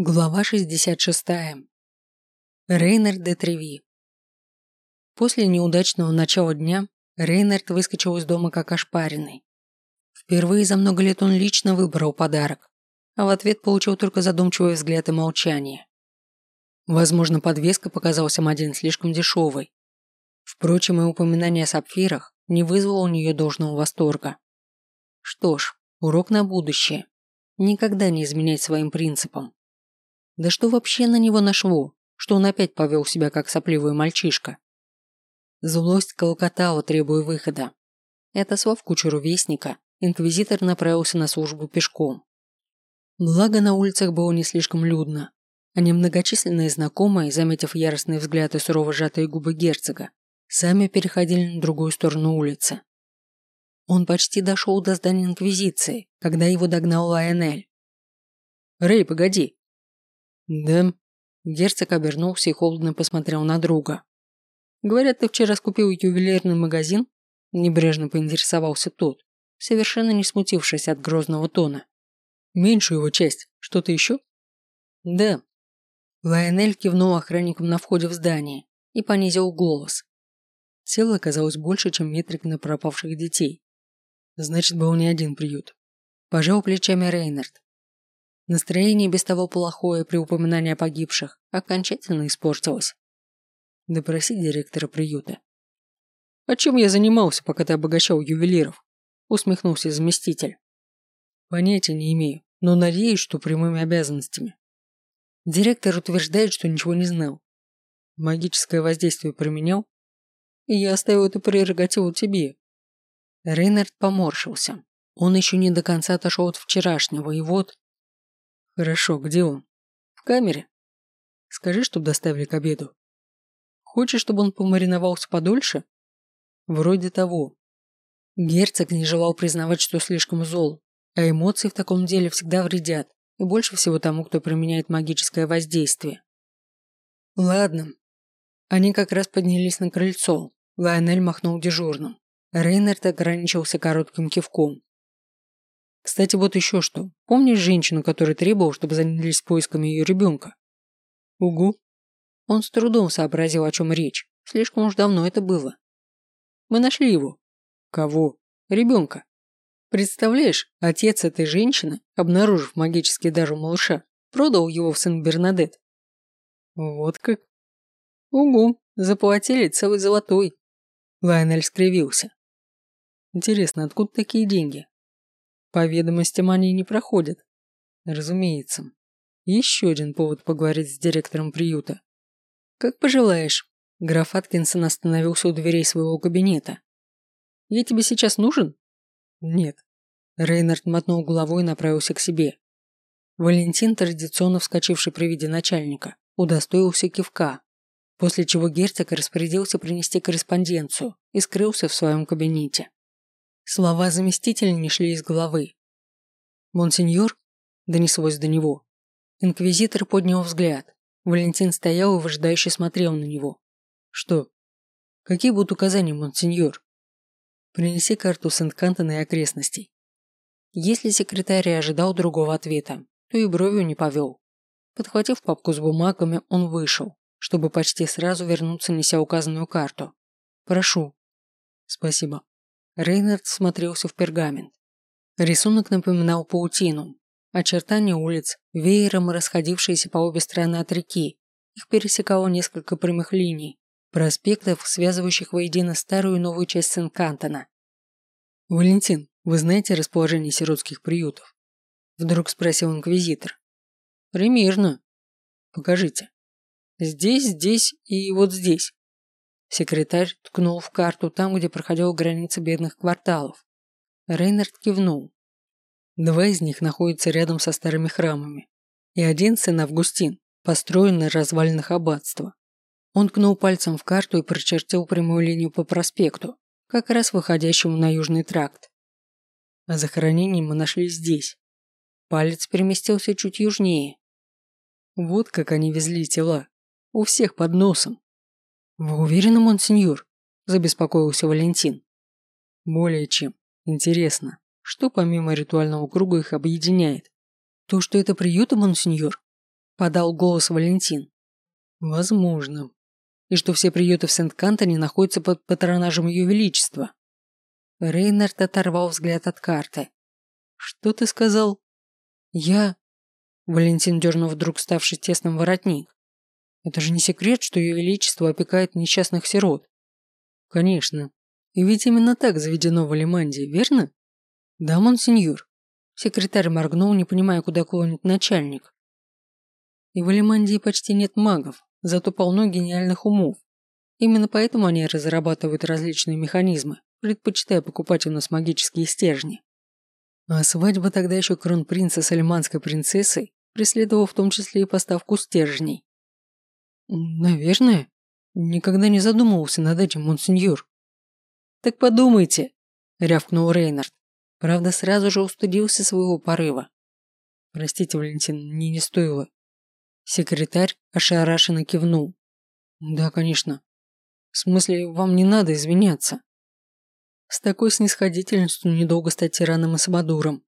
Глава 66. Рейнард де Треви. После неудачного начала дня Рейнард выскочил из дома как ошпаренный. Впервые за много лет он лично выбрал подарок, а в ответ получил только задумчивый взгляд и молчание. Возможно, подвеска показалась Амадин слишком дешевой. Впрочем, и упоминание о сапфирах не вызвало у нее должного восторга. Что ж, урок на будущее. Никогда не изменять своим принципам. Да что вообще на него нашло, что он опять повел себя как сопливый мальчишка? Злость колокотала, требуя выхода. Это слав кучеру вестника, инквизитор направился на службу пешком. Благо на улицах было не слишком людно, а немногочисленные знакомые, заметив яростный взгляд и сурово сжатые губы герцога, сами переходили на другую сторону улицы. Он почти дошел до здания Инквизиции, когда его догнал Лайонель. «Рэй, погоди!» «Да». Герцог обернулся и холодно посмотрел на друга. «Говорят, ты вчера скупил ювелирный магазин?» Небрежно поинтересовался тот, совершенно не смутившись от грозного тона. «Меньшую его часть. Что-то еще?» «Да». Лайонель кивнул охранникам на входе в здание и понизил голос. Тело оказалось больше, чем метрик на пропавших детей. Значит, был не один приют. Пожал плечами Рейнард, Настроение без того плохое при упоминании о погибших окончательно испортилось. Допроси директора приюта. «А чем я занимался, пока ты обогащал ювелиров?» усмехнулся заместитель. «Понятия не имею, но надеюсь, что прямыми обязанностями». Директор утверждает, что ничего не знал. Магическое воздействие применял, и я оставил эту прерогативу тебе. Рейнард поморщился. Он еще не до конца отошел от вчерашнего, и вот Хорошо, где он? В камере? Скажи, чтобы доставили к обеду. Хочешь, чтобы он помариновался подольше? Вроде того. Герцог не желал признавать, что слишком зол, а эмоции в таком деле всегда вредят, и больше всего тому, кто применяет магическое воздействие. Ладно. Они как раз поднялись на крыльцо. Лайонель махнул дежурным. Рейнард ограничился коротким кивком. Кстати, вот еще что. Помнишь женщину, которая требовала, чтобы занялись поисками ее ребенка? Угу. Он с трудом сообразил, о чем речь. Слишком уж давно это было. Мы нашли его. Кого? Ребенка. Представляешь, отец этой женщины, обнаружив магический дар у малыша, продал его в Сен-Бернадет. Вот как? Угу, заплатили целый золотой. Лайонель скривился. Интересно, откуда такие деньги? По ведомостям они не проходят. Разумеется. Еще один повод поговорить с директором приюта. Как пожелаешь. Граф Аткинсон остановился у дверей своего кабинета. Я тебе сейчас нужен? Нет. Рейнард мотнул головой и направился к себе. Валентин, традиционно вскочивший при виде начальника, удостоился кивка, после чего герцог распорядился принести корреспонденцию и скрылся в своем кабинете. Слова заместителя не шли из головы. «Монсеньор?» – донеслось до него. Инквизитор поднял взгляд. Валентин стоял и выжидающе смотрел на него. «Что? Какие будут указания, монсеньор?» «Принеси карту Сент-Кантона и окрестностей». Если секретарь ожидал другого ответа, то и бровью не повел. Подхватив папку с бумагами, он вышел, чтобы почти сразу вернуться, неся указанную карту. «Прошу». «Спасибо». Рейнард смотрелся в пергамент. Рисунок напоминал паутину. Очертания улиц, веером расходившиеся по обе стороны от реки. Их пересекало несколько прямых линий, проспектов, связывающих воедино старую и новую часть Сен-Кантона. «Валентин, вы знаете расположение сиротских приютов?» Вдруг спросил инквизитор. «Примерно. Покажите. Здесь, здесь и вот здесь. Секретарь ткнул в карту там, где проходила граница бедных кварталов. Рейнард кивнул. Два из них находятся рядом со старыми храмами. И один сын Августин, построен на развалинах аббатства. Он ткнул пальцем в карту и прочертил прямую линию по проспекту, как раз выходящему на южный тракт. А захоронение мы нашли здесь. Палец переместился чуть южнее. Вот как они везли тела. У всех под носом. «Вы уверены, монсеньор?» – забеспокоился Валентин. «Более чем. Интересно, что помимо ритуального круга их объединяет? То, что это приюты, монсеньор? Подал голос Валентин. Возможно. И что все приюты в Сент-Кантоне находятся под патронажем Ее Величества. Рейнард оторвал взгляд от карты. Что ты сказал? Я... Валентин дернул вдруг ставший тесным воротник. Это же не секрет, что Ее Величество опекает несчастных сирот. Конечно. И ведь именно так заведено в Алиманде, верно? Да, монсеньор. Секретарь моргнул, не понимая, куда клонит начальник. И в Алимандии почти нет магов, зато полно гениальных умов. Именно поэтому они разрабатывают различные механизмы, предпочитая покупать у нас магические стержни. А свадьба тогда еще кронпринца с альманской принцессой преследовала в том числе и поставку стержней. Наверное. Никогда не задумывался над этим, монсеньор. Так подумайте, рявкнул Рейнард. Правда, сразу же устыдился своего порыва. Простите, Валентин, мне не стоило. Секретарь ошарашенно кивнул. Да, конечно. В смысле, вам не надо извиняться. С такой снисходительностью недолго стать тираном и самодуром,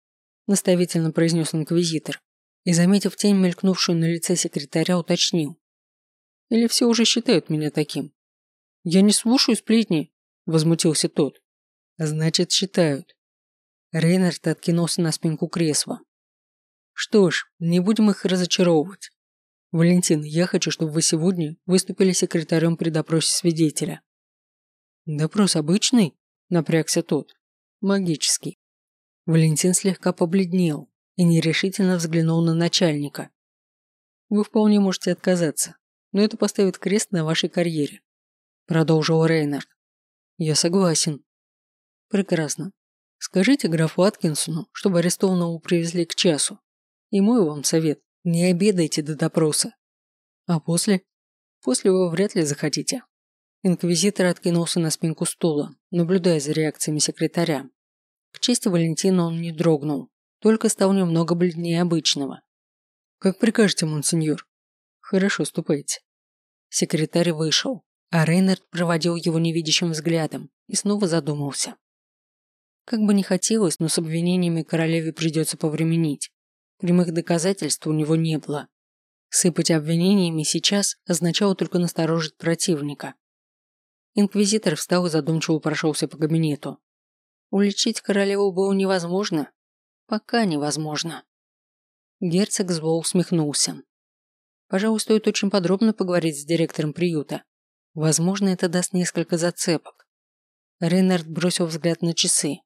наставительно произнес инквизитор и, заметив тень, мелькнувшую на лице секретаря, уточнил. Или все уже считают меня таким? Я не слушаю сплетни, возмутился тот. Значит, считают. Рейнард откинулся на спинку кресла. Что ж, не будем их разочаровывать. Валентин, я хочу, чтобы вы сегодня выступили секретарем при допросе свидетеля. Допрос обычный? Напрягся тот. Магический. Валентин слегка побледнел и нерешительно взглянул на начальника. Вы вполне можете отказаться но это поставит крест на вашей карьере», – продолжил Рейнард. «Я согласен». «Прекрасно. Скажите графу Аткинсону, чтобы арестованного привезли к часу. И мой вам совет – не обедайте до допроса. А после? После вы вряд ли захотите». Инквизитор откинулся на спинку стула, наблюдая за реакциями секретаря. К чести Валентина он не дрогнул, только стал немного бледнее обычного. «Как прикажете, монсеньор?» Хорошо, ступайте. Секретарь вышел, а Рейнард проводил его невидящим взглядом и снова задумался. Как бы не хотелось, но с обвинениями королеве придется повременить. Прямых доказательств у него не было. Сыпать обвинениями сейчас означало только насторожить противника. Инквизитор встал и задумчиво прошелся по кабинету. Уличить королеву было невозможно. Пока невозможно. Герцог зло усмехнулся. Пожалуй, стоит очень подробно поговорить с директором приюта. Возможно, это даст несколько зацепок. Рейнард бросил взгляд на часы.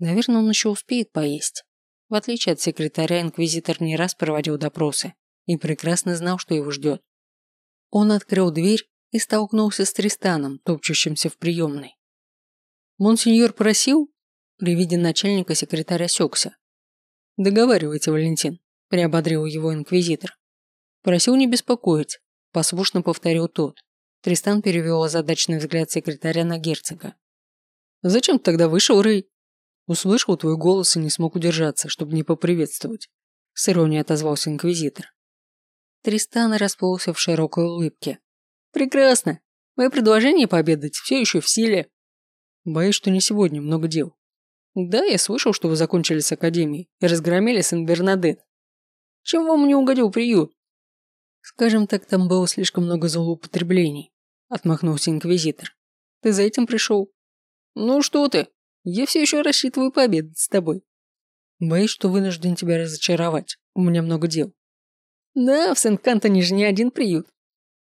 Наверное, он еще успеет поесть. В отличие от секретаря, инквизитор не раз проводил допросы и прекрасно знал, что его ждет. Он открыл дверь и столкнулся с Тристаном, топчущимся в приемной. «Монсеньор просил?» При виде начальника секретарь осекся. «Договаривайте, Валентин», – приободрил его инквизитор. Просил не беспокоить, послушно повторил тот. Тристан перевел озадаченный взгляд секретаря на герцога. «Зачем ты тогда вышел, Рэй?» Услышал твой голос и не смог удержаться, чтобы не поприветствовать. С иронией отозвался инквизитор. Тристан расплылся в широкой улыбке. «Прекрасно. Мое предложение пообедать все еще в силе. Боюсь, что не сегодня, много дел. Да, я слышал, что вы закончили с академией и разгромили Сен-Бернадет. Чем вам не угодил приют? Скажем так, там было слишком много злоупотреблений, отмахнулся инквизитор. Ты за этим пришел? Ну что ты? Я все еще рассчитываю пообедать с тобой. Боюсь, что вынужден тебя разочаровать. У меня много дел. Да, в Сент-Кантоне же не один приют.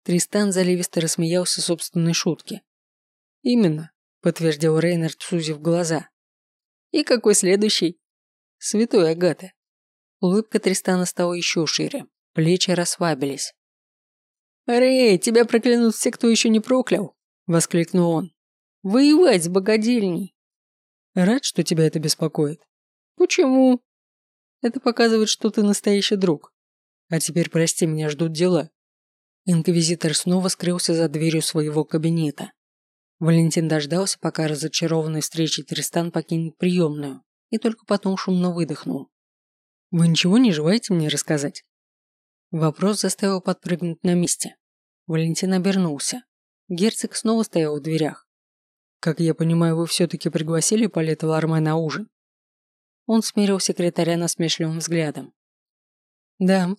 Тристан заливисто рассмеялся собственной шутке. Именно, подтвердил Рейнард, сузив глаза. И какой следующий? Святой Агата. Улыбка Тристана стала еще шире, Плечи расслабились. «Рэй, тебя проклянут все, кто еще не проклял!» – воскликнул он. «Воевать с богадельней!» «Рад, что тебя это беспокоит». «Почему?» «Это показывает, что ты настоящий друг. А теперь, прости, меня ждут дела». Инквизитор снова скрылся за дверью своего кабинета. Валентин дождался, пока разочарованный встречей Тристан покинет приемную, и только потом шумно выдохнул. «Вы ничего не желаете мне рассказать?» Вопрос заставил подпрыгнуть на месте. Валентин обернулся. Герцог снова стоял в дверях. «Как я понимаю, вы все-таки пригласили Палета Ларме на ужин?» Он смерил секретаря насмешливым взглядом. «Да.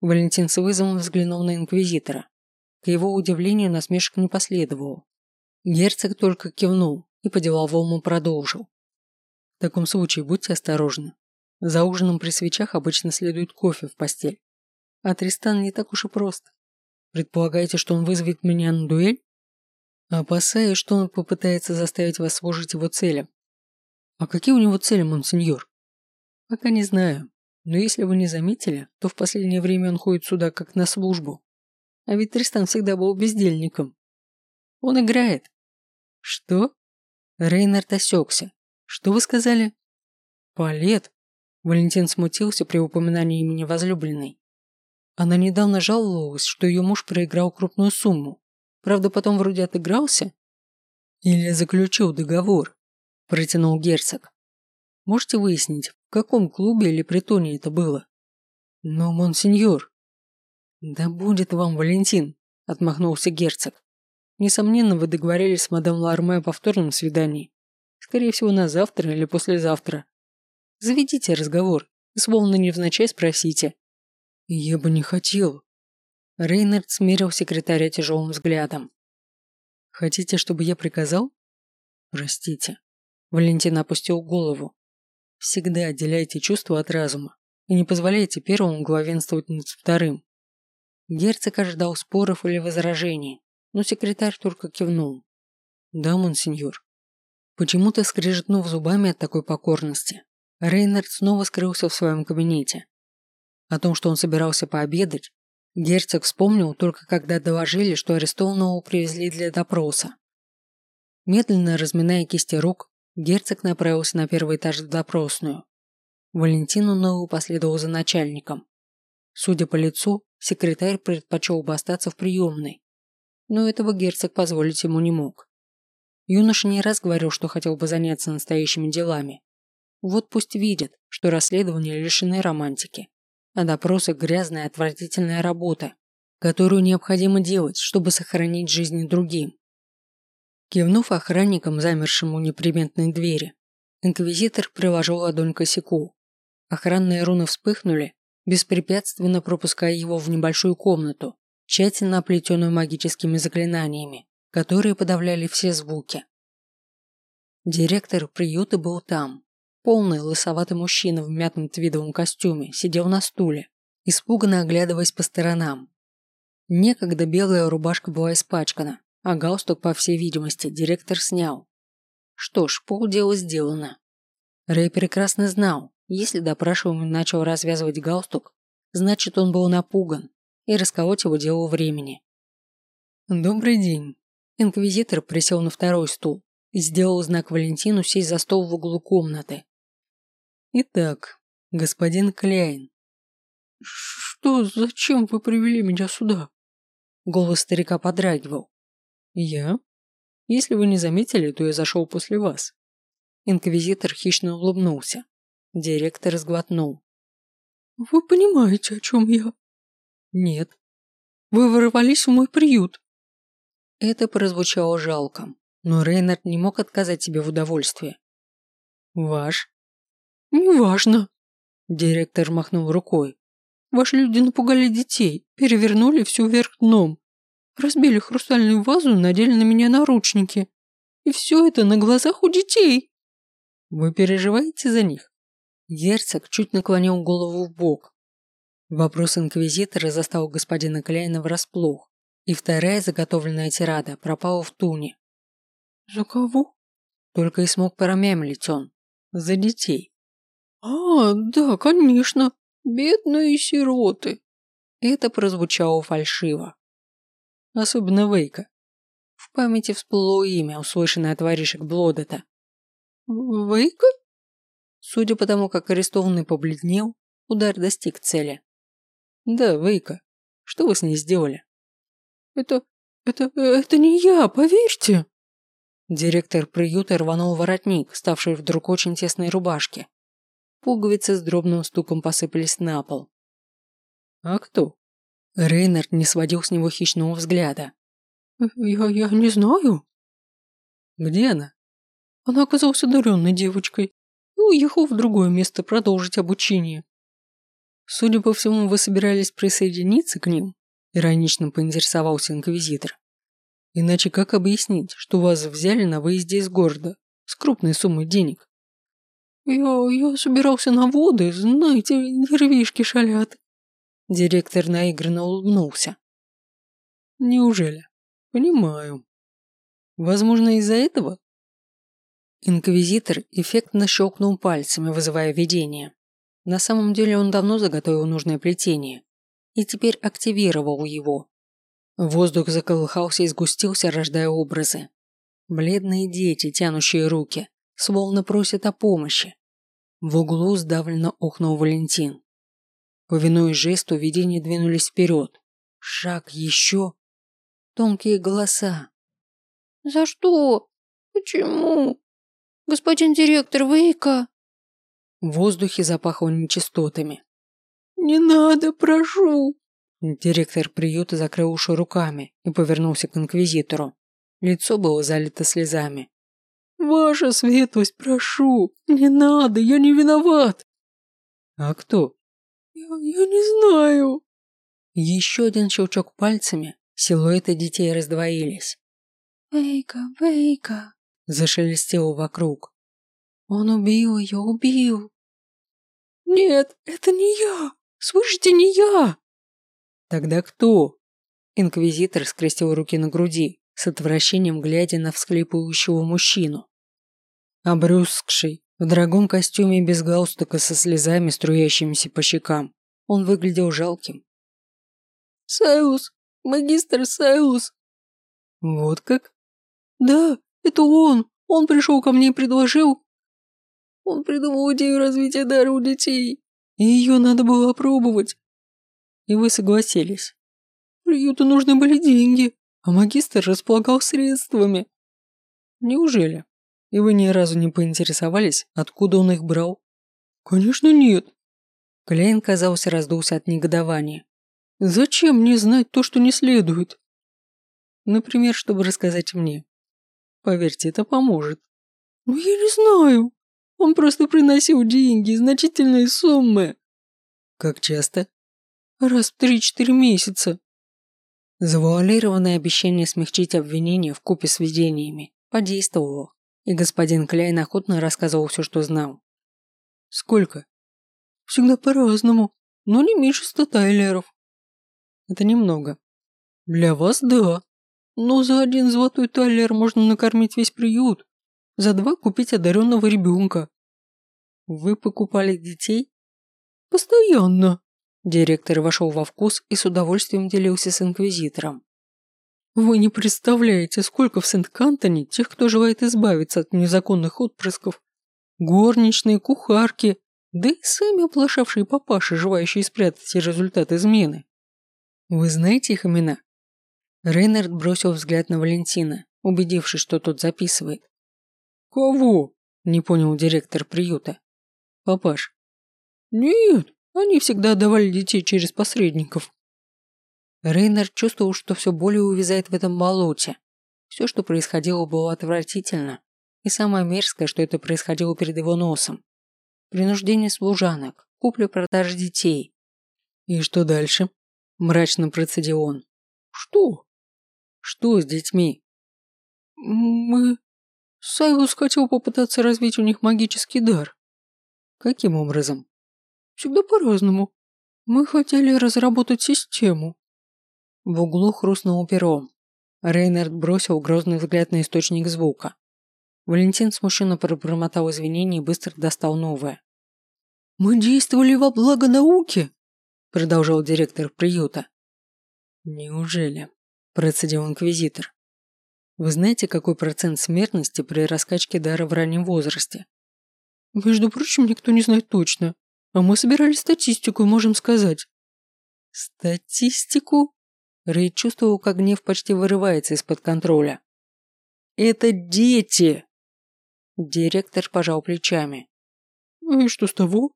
Валентин с вызовом взглянул на инквизитора. К его удивлению насмешек не последовало. Герцог только кивнул и по-деловому продолжил. В таком случае будьте осторожны. За ужином при свечах обычно следует кофе в постель. А Тристан не так уж и прост. Предполагаете, что он вызовет меня на дуэль? Опасаюсь, что он попытается заставить вас служить его целям. А какие у него цели, монсеньор? Пока не знаю. Но если вы не заметили, то в последнее время он ходит сюда как на службу. А ведь Тристан всегда был бездельником. Он играет. Что? Рейнард осекся. Что вы сказали? Палет. Валентин смутился при упоминании имени возлюбленной. Она недавно жаловалась, что ее муж проиграл крупную сумму. Правда, потом вроде отыгрался. Или заключил договор, протянул герцог. Можете выяснить, в каком клубе или притоне это было? Но, монсеньор... Да будет вам, Валентин, отмахнулся герцог. Несомненно, вы договорились с мадам Ларме о повторном свидании. Скорее всего, на завтра или послезавтра. Заведите разговор словно невзначай спросите. Я бы не хотел. Рейнард смерил секретаря тяжелым взглядом. Хотите, чтобы я приказал? Простите. Валентин опустил голову. Всегда отделяйте чувства от разума и не позволяйте первому главенствовать над вторым. Герцог ожидал споров или возражений, но секретарь только кивнул. Да, монсеньор. Почему-то скрежетнув зубами от такой покорности, Рейнард снова скрылся в своем кабинете. О том, что он собирался пообедать, герцог вспомнил только когда доложили, что арестованного привезли для допроса. Медленно разминая кисти рук, герцог направился на первый этаж в допросную. Валентину Ноу последовал за начальником. Судя по лицу, секретарь предпочел бы остаться в приемной, но этого герцог позволить ему не мог. Юноша не раз говорил, что хотел бы заняться настоящими делами, вот пусть видят, что расследования лишены романтики, а допросы – грязная отвратительная работа, которую необходимо делать, чтобы сохранить жизни другим. Кивнув охранникам, замершим у неприметной двери, инквизитор приложил ладонь к косяку. Охранные руны вспыхнули, беспрепятственно пропуская его в небольшую комнату, тщательно оплетенную магическими заклинаниями, которые подавляли все звуки. Директор приюта был там, Полный лысоватый мужчина в мятом твидовом костюме сидел на стуле, испуганно оглядываясь по сторонам. Некогда белая рубашка была испачкана, а галстук, по всей видимости, директор снял. Что ж, полдела сделано. Рэй прекрасно знал, если допрашиваемый начал развязывать галстук, значит он был напуган, и расколоть его дело времени. «Добрый день». Инквизитор присел на второй стул и сделал знак Валентину сесть за стол в углу комнаты. Итак, господин Кляйн. Что, зачем вы привели меня сюда? Голос старика подрагивал. Я? Если вы не заметили, то я зашел после вас. Инквизитор хищно улыбнулся. Директор сглотнул. Вы понимаете, о чем я? Нет. Вы ворвались в мой приют. Это прозвучало жалко, но Рейнард не мог отказать себе в удовольствии. Ваш? «Неважно», – директор махнул рукой. «Ваши люди напугали детей, перевернули всю вверх дном, разбили хрустальную вазу и надели на меня наручники. И все это на глазах у детей». «Вы переживаете за них?» Герцог чуть наклонил голову в бок. Вопрос инквизитора застал господина Кляйна врасплох, и вторая заготовленная тирада пропала в туне. «За кого?» Только и смог промямлить он. «За детей». «А, да, конечно. Бедные сироты». Это прозвучало фальшиво. Особенно Вейка. В памяти всплыло имя, услышанное от воришек Блодета. «Вейка?» Судя по тому, как арестованный побледнел, удар достиг цели. «Да, Вейка. Что вы с ней сделали?» «Это... это... это не я, поверьте!» Директор приюта рванул воротник, ставший вдруг очень тесной рубашке. Пуговицы с дробным стуком посыпались на пол. «А кто?» Рейнард не сводил с него хищного взгляда. «Я... я не знаю». «Где она?» Она оказалась одаренной девочкой и уехала в другое место продолжить обучение. Судя по всему, вы собирались присоединиться к ним? Иронично поинтересовался инквизитор. Иначе как объяснить, что вас взяли на выезде из города с крупной суммой денег? Я, я собирался на воды, знаете, нервишки шалят. Директор наигранно улыбнулся. Неужели? Понимаю. Возможно, из-за этого? Инквизитор эффектно щелкнул пальцами, вызывая видение. На самом деле он давно заготовил нужное плетение и теперь активировал его. Воздух заколыхался и сгустился, рождая образы. Бледные дети, тянущие руки, словно просят о помощи. В углу сдавленно охнул Валентин. Повинуясь жесту, видения двинулись вперед. Шаг еще. Тонкие голоса. «За что? Почему? Господин директор, Вейка!» В воздухе запахло нечистотами. «Не надо, прошу!» Директор приюта закрыл уши руками и повернулся к инквизитору. Лицо было залито слезами. «Ваша светлость, прошу! Не надо, я не виноват!» «А кто?» «Я, я не знаю!» Еще один щелчок пальцами, силуэты детей раздвоились. «Вейка, Вейка!» Зашелестело вокруг. Он убил ее, убил. Нет, это не я. Слышите, не я. Тогда кто? Инквизитор скрестил руки на груди, с отвращением глядя на всхлипывающего мужчину. Обрюзгший, в дорогом костюме без галстука со слезами, струящимися по щекам, он выглядел жалким. «Сайлус! Магистр Сайлус!» «Вот как?» «Да, это он! Он пришел ко мне и предложил...» Он придумал идею развития дара у детей, и ее надо было опробовать. И вы согласились. Приюту нужны были деньги, а магистр располагал средствами. Неужели? И вы ни разу не поинтересовались, откуда он их брал? Конечно нет. Клейн, казался, раздулся от негодования. Зачем мне знать то, что не следует? Например, чтобы рассказать мне. Поверьте, это поможет. Но я не знаю. Он просто приносил деньги, значительные суммы. Как часто? Раз в три-четыре месяца. Завуалированное обещание смягчить обвинение в купе с видениями подействовало, и господин Кляйн охотно рассказывал все, что знал. Сколько? Всегда по-разному, но не меньше ста тайлеров. Это немного. Для вас – да. Но за один золотой тайлер можно накормить весь приют за два купить одаренного ребенка. Вы покупали детей? Постоянно. Директор вошел во вкус и с удовольствием делился с инквизитором. Вы не представляете, сколько в Сент-Кантоне тех, кто желает избавиться от незаконных отпрысков. Горничные, кухарки, да и сами оплошавшие папаши, желающие спрятать результат измены. Вы знаете их имена? Рейнард бросил взгляд на Валентина, убедившись, что тот записывает. «Кого?» – не понял директор приюта. «Папаш». «Нет, они всегда давали детей через посредников». Рейнер чувствовал, что все более увязает в этом болоте. Все, что происходило, было отвратительно. И самое мерзкое, что это происходило перед его носом. Принуждение служанок, купля-продажа детей. «И что дальше?» – мрачно процедил он. «Что?» «Что с детьми?» «Мы...» Сайлус хотел попытаться развить у них магический дар. Каким образом? Всегда по-разному. Мы хотели разработать систему. В углу хрустнул пером. Рейнард бросил грозный взгляд на источник звука. Валентин смущенно пробормотал извинения и быстро достал новое. «Мы действовали во благо науки», – продолжал директор приюта. «Неужели?» – процедил инквизитор. Вы знаете, какой процент смертности при раскачке дара в раннем возрасте? Между прочим, никто не знает точно. А мы собирали статистику и можем сказать. Статистику? Рэй чувствовал, как гнев почти вырывается из-под контроля. Это дети! Директор пожал плечами. И что с того?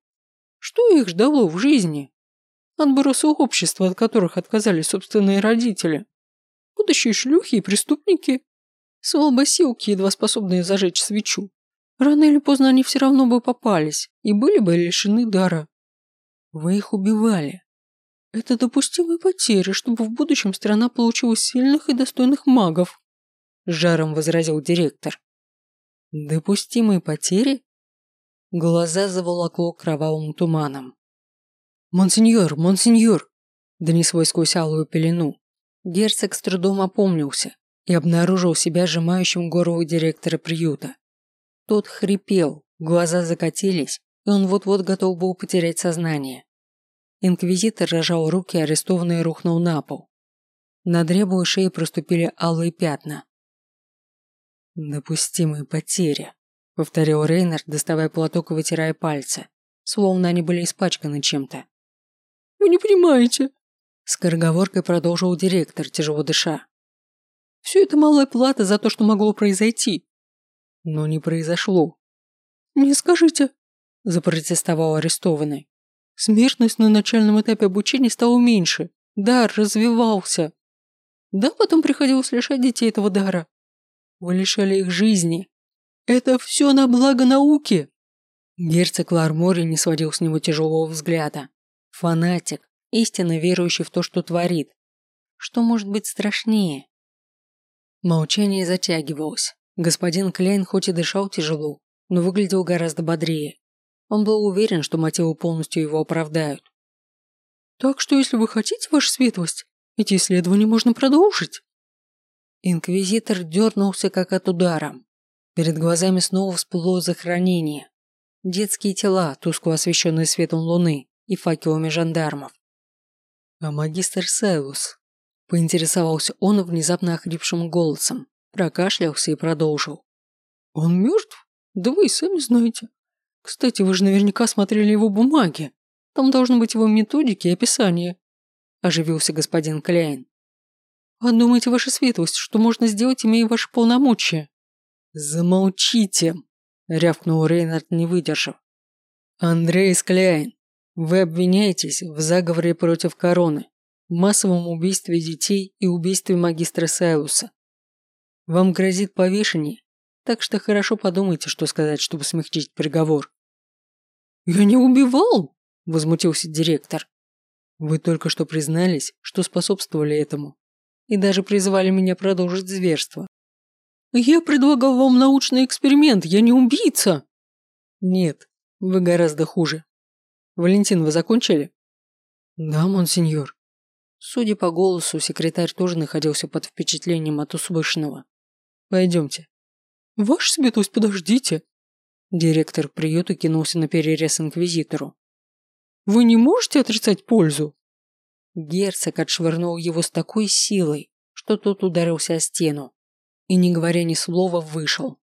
Что их ждало в жизни? Отбросы общества, от которых отказались собственные родители. Будущие шлюхи и преступники. Слабосилки, едва способные зажечь свечу. Рано или поздно они все равно бы попались и были бы лишены дара. Вы их убивали. Это допустимые потери, чтобы в будущем страна получила сильных и достойных магов», жаром возразил директор. «Допустимые потери?» Глаза заволокло кровавым туманом. «Монсеньор, монсеньор!» донеслось сквозь алую пелену. Герцог с трудом опомнился и обнаружил себя сжимающим горло директора приюта. Тот хрипел, глаза закатились, и он вот-вот готов был потерять сознание. Инквизитор рожал руки, арестованный рухнул на пол. На дребу шеи проступили алые пятна. «Допустимые потери», — повторил Рейнард, доставая платок и вытирая пальцы, словно они были испачканы чем-то. «Вы не понимаете», — скороговоркой продолжил директор, тяжело дыша. «Все это малая плата за то, что могло произойти». «Но не произошло». «Не скажите», – запротестовал арестованный. Смертность на начальном этапе обучения стала меньше. Дар развивался. Да, потом приходилось лишать детей этого дара. Вы лишали их жизни. Это все на благо науки. Герцог Лармори не сводил с него тяжелого взгляда. Фанатик, истинно верующий в то, что творит. Что может быть страшнее? Молчание затягивалось. Господин Клейн хоть и дышал тяжело, но выглядел гораздо бодрее. Он был уверен, что мотивы полностью его оправдают. «Так что, если вы хотите, ваша светлость, эти исследования можно продолжить». Инквизитор дернулся, как от удара. Перед глазами снова всплыло захоронение. Детские тела, тускло освещенные светом луны и факелами жандармов. А магистр Сайлус поинтересовался он внезапно охрипшим голосом, прокашлялся и продолжил. «Он мертв? Да вы и сами знаете. Кстати, вы же наверняка смотрели его бумаги. Там должны быть его методики и описания. Оживился господин Кляйн. А думаете, ваша светлость, что можно сделать, имея ваши полномочия? Замолчите, рявкнул Рейнард, не выдержав. Андрей Скляйн, вы обвиняетесь в заговоре против короны, массовом убийстве детей и убийстве магистра Сайлуса. Вам грозит повешение так что хорошо подумайте, что сказать, чтобы смягчить приговор. «Я не убивал!» – возмутился директор. «Вы только что признались, что способствовали этому, и даже призвали меня продолжить зверство». «Я предлагал вам научный эксперимент, я не убийца!» «Нет, вы гораздо хуже. Валентин, вы закончили?» «Да, монсеньор». Судя по голосу, секретарь тоже находился под впечатлением от услышанного. «Пойдемте, «Ваша светлость, подождите!» Директор приюта кинулся на перерез инквизитору. «Вы не можете отрицать пользу?» Герцог отшвырнул его с такой силой, что тот ударился о стену и, не говоря ни слова, вышел.